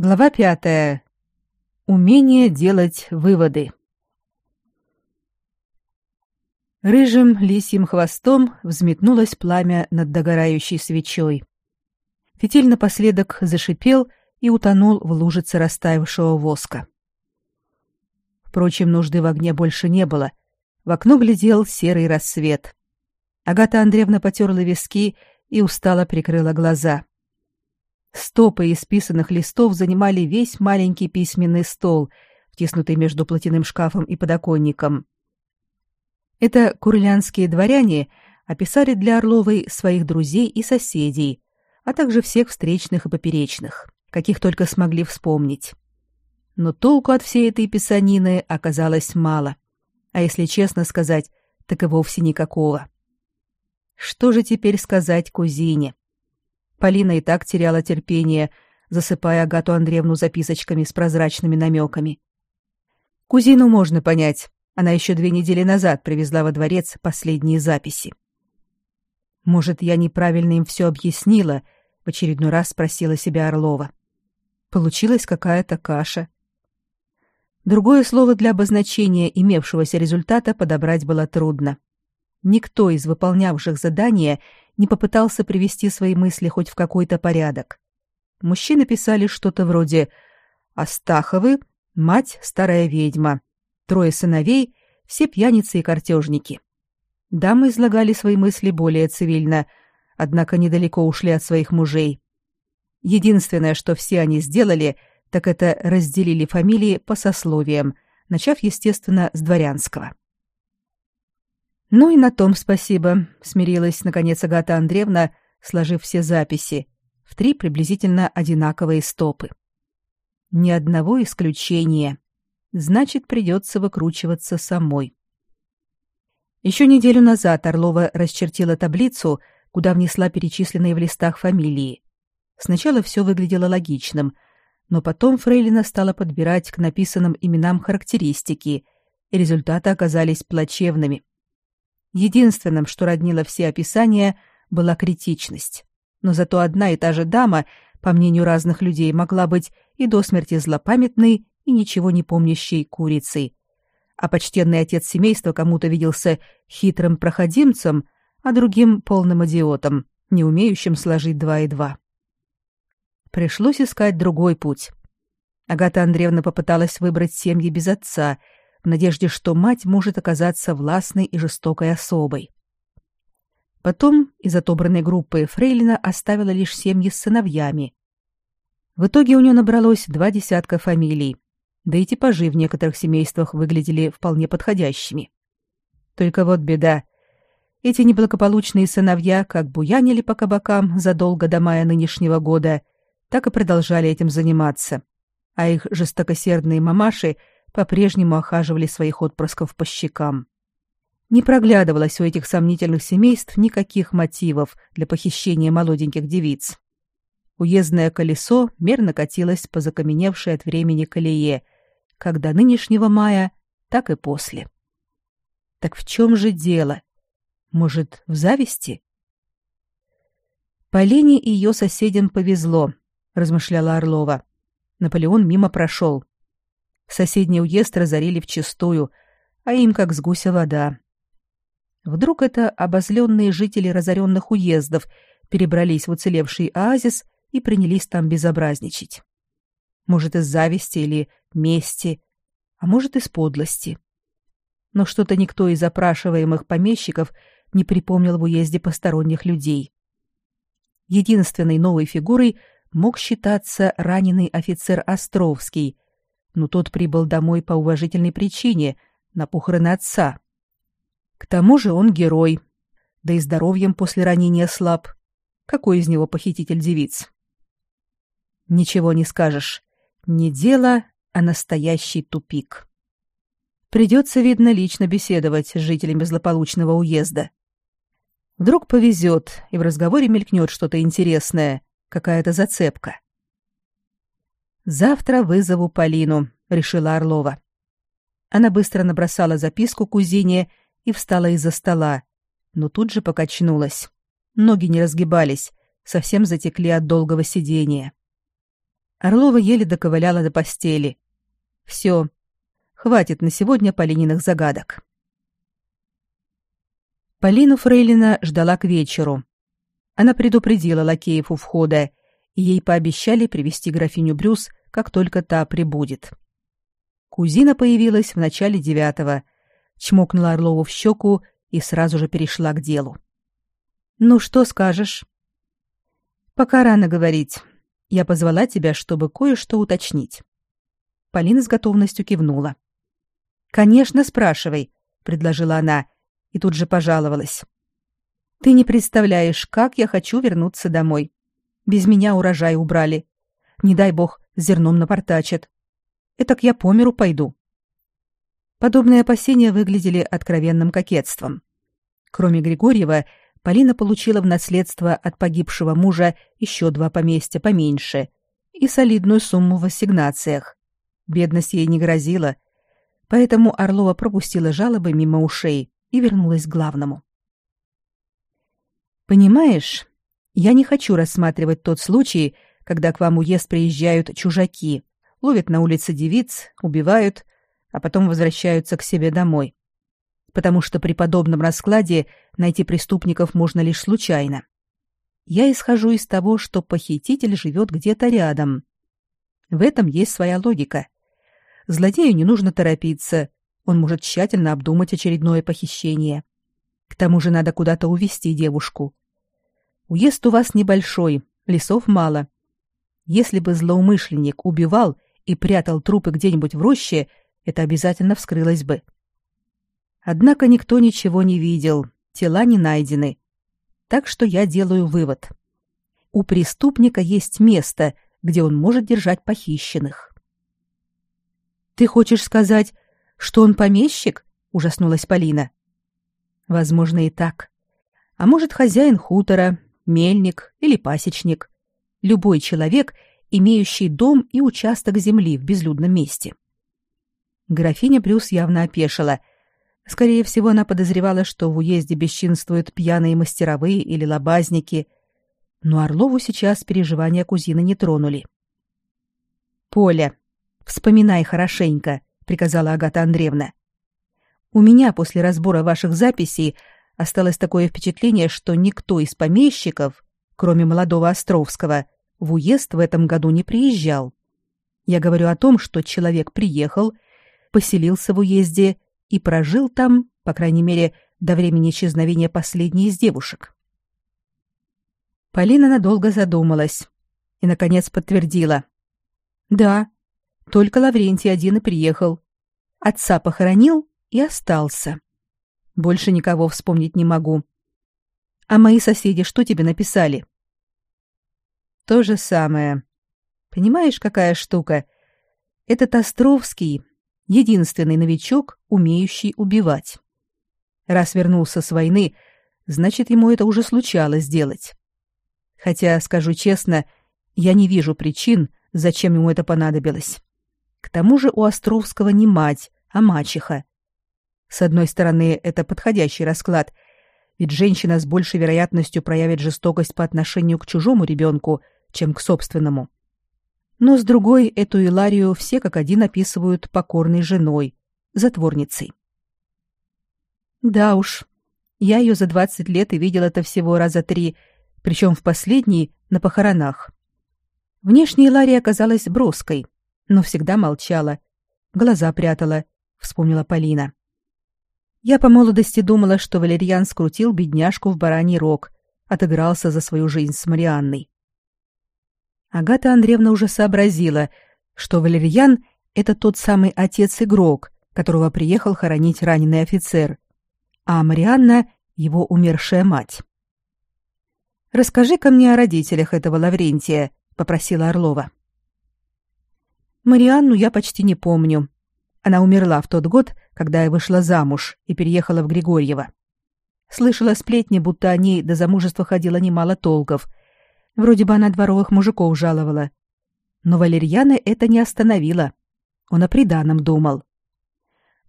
Глава пятая. Умение делать выводы. Рыжим лисьим хвостом взметнулось пламя над догорающей свечой. Фитиль напоследок зашипел и утонул в лужице растаявшего воска. Впрочем, нужды в огне больше не было. В окно глядел серый рассвет. Агата Андреевна потерла виски и устало прикрыла глаза. Стопы исписанных листов занимали весь маленький письменный стол, втиснутый между платяным шкафом и подоконником. Это курлянские дворяне описали для Орловой своих друзей и соседей, а также всех встречных и поперечных, каких только смогли вспомнить. Но толку от всей этой писанины оказалось мало, а если честно сказать, так и вовсе никакого. Что же теперь сказать кузине? Полина и так теряла терпение, засыпая Агату Андреевну записочками с прозрачными намеками. Кузину можно понять. Она еще две недели назад привезла во дворец последние записи. Может, я неправильно им все объяснила, в очередной раз спросила себя Орлова. Получилась какая-то каша. Другое слово для обозначения имевшегося результата подобрать было трудно. Никто из выполнявших задание не попытался привести свои мысли хоть в какой-то порядок. Мужчины писали что-то вроде «Астаховы, мать старая ведьма, трое сыновей, все пьяницы и картежники». Дамы излагали свои мысли более цивильно, однако недалеко ушли от своих мужей. Единственное, что все они сделали, так это разделили фамилии по сословиям, начав, естественно, с дворянского. Ну и на том спасибо, смирилась наконец Агата Андреевна, сложив все записи в три приблизительно одинаковые стопы. Ни одного исключения. Значит, придется выкручиваться самой. Еще неделю назад Орлова расчертила таблицу, куда внесла перечисленные в листах фамилии. Сначала все выглядело логичным, но потом Фрейлина стала подбирать к написанным именам характеристики, и результаты оказались плачевными. Единственным, что роднило все описания, была критичность. Но зато одна и та же дама, по мнению разных людей, могла быть и до смерти злопамятной, и ничего не помнящей курицей. А почтенный отец семейства кому-то виделся хитрым проходимцем, а другим — полным идиотом, не умеющим сложить два и два. Пришлось искать другой путь. Агата Андреевна попыталась выбрать семьи без отца — в надежде, что мать может оказаться властной и жестокой особой. Потом из отобранной группы Фрейлина оставила лишь семьи с сыновьями. В итоге у нее набралось два десятка фамилий, да и типажи в некоторых семействах выглядели вполне подходящими. Только вот беда. Эти неблагополучные сыновья как буянили по кабакам задолго до мая нынешнего года, так и продолжали этим заниматься. А их жестокосердные мамаши — по-прежнему охаживали своих отпрысков по щекам. Не проглядывалось у этих сомнительных семейств никаких мотивов для похищения молоденьких девиц. Уездное колесо мерно катилось по закаменевшей от времени колее, как до нынешнего мая, так и после. Так в чем же дело? Может, в зависти? Полине и ее соседям повезло, размышляла Орлова. Наполеон мимо прошел, Соседний уезд разорили вчистую, а им как с гуся вода. Вдруг это обозленные жители разоренных уездов перебрались в уцелевший оазис и принялись там безобразничать. Может, из зависти или мести, а может, из подлости. Но что-то никто из опрашиваемых помещиков не припомнил в уезде посторонних людей. Единственной новой фигурой мог считаться раненый офицер Островский — но тот прибыл домой по уважительной причине, на похороны отца. К тому же он герой, да и здоровьем после ранения слаб. Какой из него похититель девиц? Ничего не скажешь. Не дело, а настоящий тупик. Придется, видно, лично беседовать с жителями злополучного уезда. Вдруг повезет, и в разговоре мелькнет что-то интересное, какая-то зацепка. Завтра вызову Полину, решила Орлова. Она быстро набросала записку кузине и встала из-за стола, но тут же покачнулась. Ноги не разгибались, совсем затекли от долгого сидения. Орлова еле доковыляла до постели. Все, хватит на сегодня Полининых загадок. Полину Фрейлина ждала к вечеру. Она предупредила лакеев у входа, и ей пообещали привести графиню Брюс, как только та прибудет. Кузина появилась в начале девятого, чмокнула Орлову в щеку и сразу же перешла к делу. «Ну, что скажешь?» «Пока рано говорить. Я позвала тебя, чтобы кое-что уточнить». Полина с готовностью кивнула. «Конечно, спрашивай», — предложила она и тут же пожаловалась. «Ты не представляешь, как я хочу вернуться домой. Без меня урожай убрали. Не дай бог, зерном напортачат. Этак я по миру пойду». Подобные опасения выглядели откровенным кокетством. Кроме Григорьева, Полина получила в наследство от погибшего мужа еще два поместья поменьше и солидную сумму в ассигнациях. Бедность ей не грозила, поэтому Орлова пропустила жалобы мимо ушей и вернулась к главному. «Понимаешь, я не хочу рассматривать тот случай, когда к вам уезд приезжают чужаки, ловят на улице девиц, убивают, а потом возвращаются к себе домой потому что при подобном раскладе найти преступников можно лишь случайно. Я исхожу из того, что похититель живет где-то рядом. В этом есть своя логика. Злодею не нужно торопиться, он может тщательно обдумать очередное похищение. К тому же надо куда-то увезти девушку. Уезд у вас небольшой, лесов мало. Если бы злоумышленник убивал и прятал трупы где-нибудь в роще, это обязательно вскрылось бы. — Однако никто ничего не видел, тела не найдены. Так что я делаю вывод. У преступника есть место, где он может держать похищенных. Ты хочешь сказать, что он помещик? ужаснулась Полина. Возможно и так. А может, хозяин хутора, мельник или пасечник, любой человек, имеющий дом и участок земли в безлюдном месте. Графиня Брюс явно опешила — Скорее всего, она подозревала, что в уезде бесчинствуют пьяные мастеровые или лобазники, но Орлову сейчас переживания кузины не тронули. «Поля, вспоминай хорошенько», — приказала Агата Андреевна. «У меня после разбора ваших записей осталось такое впечатление, что никто из помещиков, кроме молодого Островского, в уезд в этом году не приезжал. Я говорю о том, что человек приехал, поселился в уезде и прожил там, по крайней мере, до времени исчезновения последней из девушек. Полина надолго задумалась и, наконец, подтвердила. «Да, только Лаврентий один и приехал. Отца похоронил и остался. Больше никого вспомнить не могу. А мои соседи что тебе написали?» «То же самое. Понимаешь, какая штука? Этот Островский единственный новичок, умеющий убивать. Раз вернулся с войны, значит, ему это уже случалось делать. Хотя, скажу честно, я не вижу причин, зачем ему это понадобилось. К тому же у Островского не мать, а мачеха. С одной стороны, это подходящий расклад, ведь женщина с большей вероятностью проявит жестокость по отношению к чужому ребенку, чем к собственному. Но с другой эту Иларию все как один описывают покорной женой, затворницей. Да уж, я ее за двадцать лет и видел это всего раза три, причем в последний на похоронах. Внешне Илария оказалась броской, но всегда молчала, глаза прятала, вспомнила Полина. Я по молодости думала, что Валерьян скрутил бедняжку в бараний рог, отыгрался за свою жизнь с Марианной. Агата Андреевна уже сообразила, что Валерьян — это тот самый отец-игрок, которого приехал хоронить раненый офицер, а Марианна — его умершая мать. «Расскажи-ка мне о родителях этого Лаврентия», — попросила Орлова. «Марианну я почти не помню. Она умерла в тот год, когда я вышла замуж и переехала в Григорьево. Слышала сплетни, будто о ней до замужества ходило немало толков, Вроде бы она дворовых мужиков жаловала. Но Валерьяна это не остановило. Он о приданом думал.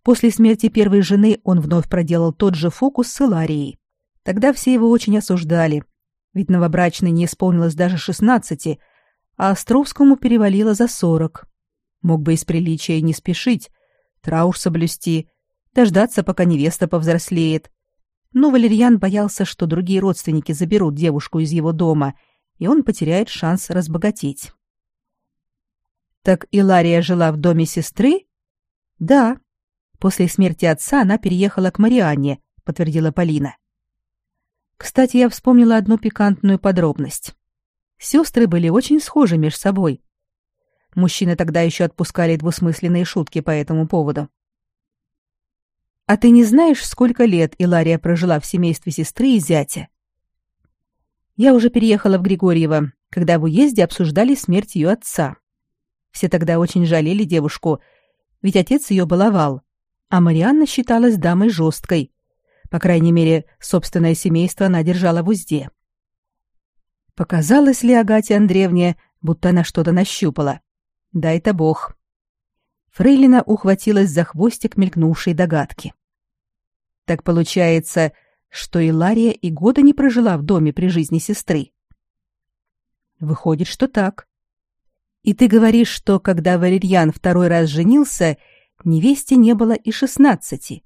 После смерти первой жены он вновь проделал тот же фокус с Иларией. Тогда все его очень осуждали, ведь новобрачной не исполнилось даже шестнадцати, а Островскому перевалило за сорок. Мог бы из приличия не спешить, траур соблюсти, дождаться, пока невеста повзрослеет. Но Валерьян боялся, что другие родственники заберут девушку из его дома, и он потеряет шанс разбогатеть. Так Илария жила в доме сестры? Да. После смерти отца она переехала к Марианне, подтвердила Полина. Кстати, я вспомнила одну пикантную подробность. Сестры были очень схожи между собой. Мужчины тогда еще отпускали двусмысленные шутки по этому поводу. А ты не знаешь, сколько лет Илария прожила в семействе сестры и зятя? Я уже переехала в Григорьево, когда в уезде обсуждали смерть ее отца. Все тогда очень жалели девушку, ведь отец ее баловал, а Марианна считалась дамой жесткой. По крайней мере, собственное семейство она держала в узде. Показалось ли Агате Андреевне, будто она что-то нащупала? Дай-то бог. Фрейлина ухватилась за хвостик мелькнувшей догадки. Так получается, что и Лария и года не прожила в доме при жизни сестры. Выходит, что так. И ты говоришь, что когда Валерьян второй раз женился, невесте не было и шестнадцати.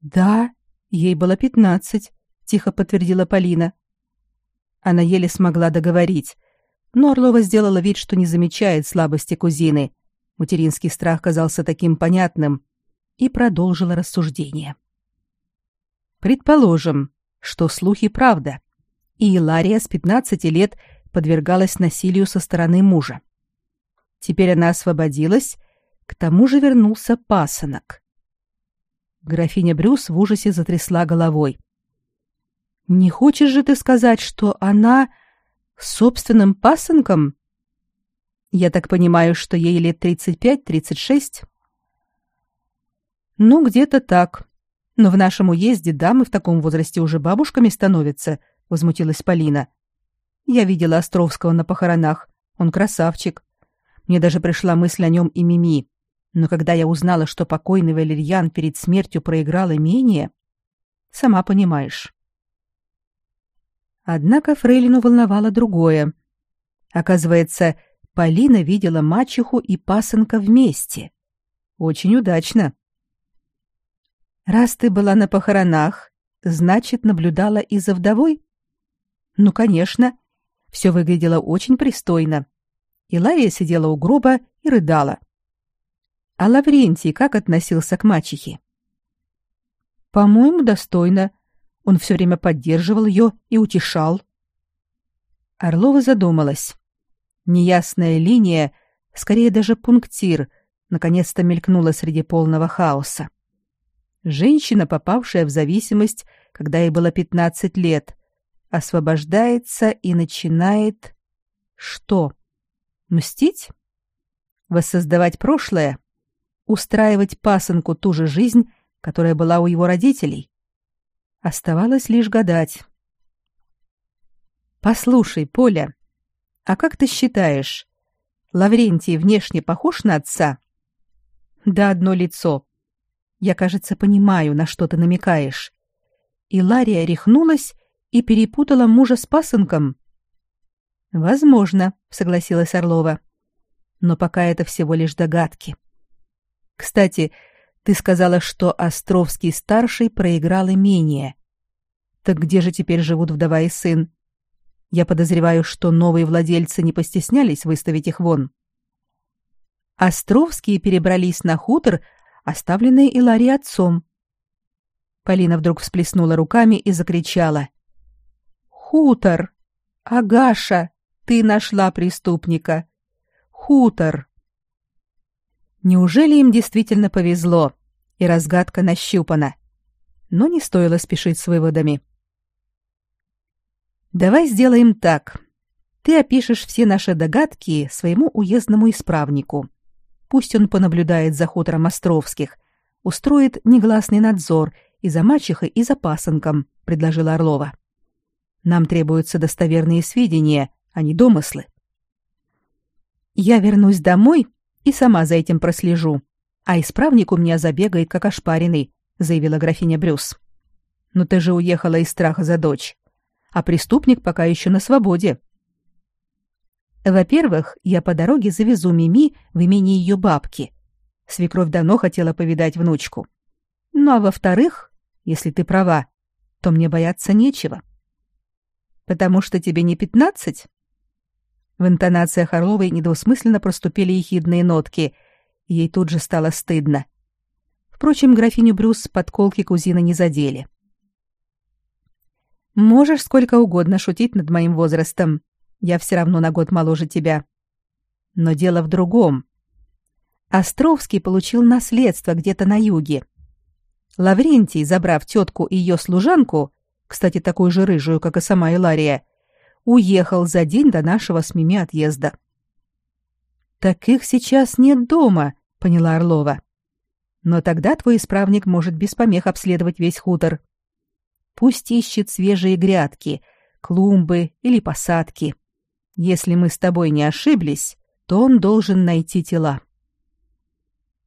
Да, ей было пятнадцать, тихо подтвердила Полина. Она еле смогла договорить, но Орлова сделала вид, что не замечает слабости кузины. Материнский страх казался таким понятным и продолжила рассуждение. Предположим, что слухи правда, и Илария с 15 лет подвергалась насилию со стороны мужа. Теперь она освободилась, к тому же вернулся пасынок. Графиня Брюс в ужасе затрясла головой. «Не хочешь же ты сказать, что она собственным пасынком?» «Я так понимаю, что ей лет тридцать пять-тридцать шесть?» «Ну, где-то так», но в нашем уезде дамы в таком возрасте уже бабушками становятся, возмутилась Полина. Я видела Островского на похоронах. Он красавчик. Мне даже пришла мысль о нем и Мими. Но когда я узнала, что покойный Валерьян перед смертью проиграл имение, сама понимаешь. Однако Фрейлину волновало другое. Оказывается, Полина видела мачеху и пасынка вместе. Очень удачно. Раз ты была на похоронах, значит, наблюдала и за вдовой? Ну, конечно. Все выглядело очень пристойно. И Лария сидела у гроба и рыдала. А Лаврентий как относился к мачехе? По-моему, достойно. Он все время поддерживал ее и утешал. Орлова задумалась. Неясная линия, скорее даже пунктир, наконец-то мелькнула среди полного хаоса. Женщина, попавшая в зависимость, когда ей было 15 лет, освобождается и начинает что? Мстить? Воссоздавать прошлое? Устраивать пасынку ту же жизнь, которая была у его родителей? Оставалось лишь гадать. Послушай, Поля, а как ты считаешь, Лаврентий внешне похож на отца? Да одно лицо. Я, кажется, понимаю, на что ты намекаешь. И Лария рехнулась и перепутала мужа с пасынком. Возможно, согласилась Орлова. Но пока это всего лишь догадки. Кстати, ты сказала, что Островский старший проиграл имение. Так где же теперь живут вдова и сын? Я подозреваю, что новые владельцы не постеснялись выставить их вон. Островские перебрались на хутор оставленные Илари отцом. Полина вдруг всплеснула руками и закричала. «Хутор! Агаша, ты нашла преступника! Хутор!» Неужели им действительно повезло, и разгадка нащупана? Но не стоило спешить с выводами. «Давай сделаем так. Ты опишешь все наши догадки своему уездному исправнику. Пусть он понаблюдает за хутором Островских, устроит негласный надзор и за мачехой, и за пасынком, предложила Орлова. Нам требуются достоверные сведения, а не домыслы. Я вернусь домой и сама за этим прослежу, а исправник у меня забегает как ошпаренный, заявила графиня Брюс. Но ты же уехала из страха за дочь, а преступник пока еще на свободе. Во-первых, я по дороге завезу Мими в имени ее бабки. Свекровь давно хотела повидать внучку. Ну а во-вторых, если ты права, то мне бояться нечего. Потому что тебе не пятнадцать? В интонациях Орловой недвусмысленно проступили ехидные нотки, ей тут же стало стыдно. Впрочем, графиню Брюс подколки кузина не задели. Можешь сколько угодно шутить над моим возрастом. Я все равно на год моложе тебя. Но дело в другом. Островский получил наследство где-то на юге. Лаврентий, забрав тетку и ее служанку, кстати, такую же рыжую, как и сама Илария, уехал за день до нашего с Мими отъезда. «Так их сейчас нет дома», — поняла Орлова. «Но тогда твой исправник может без помех обследовать весь хутор. Пусть ищет свежие грядки, клумбы или посадки. Если мы с тобой не ошиблись, то он должен найти тела».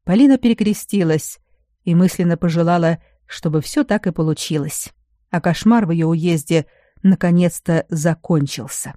Полина перекрестилась и мысленно пожелала, чтобы все так и получилось, а кошмар в ее уезде наконец-то закончился.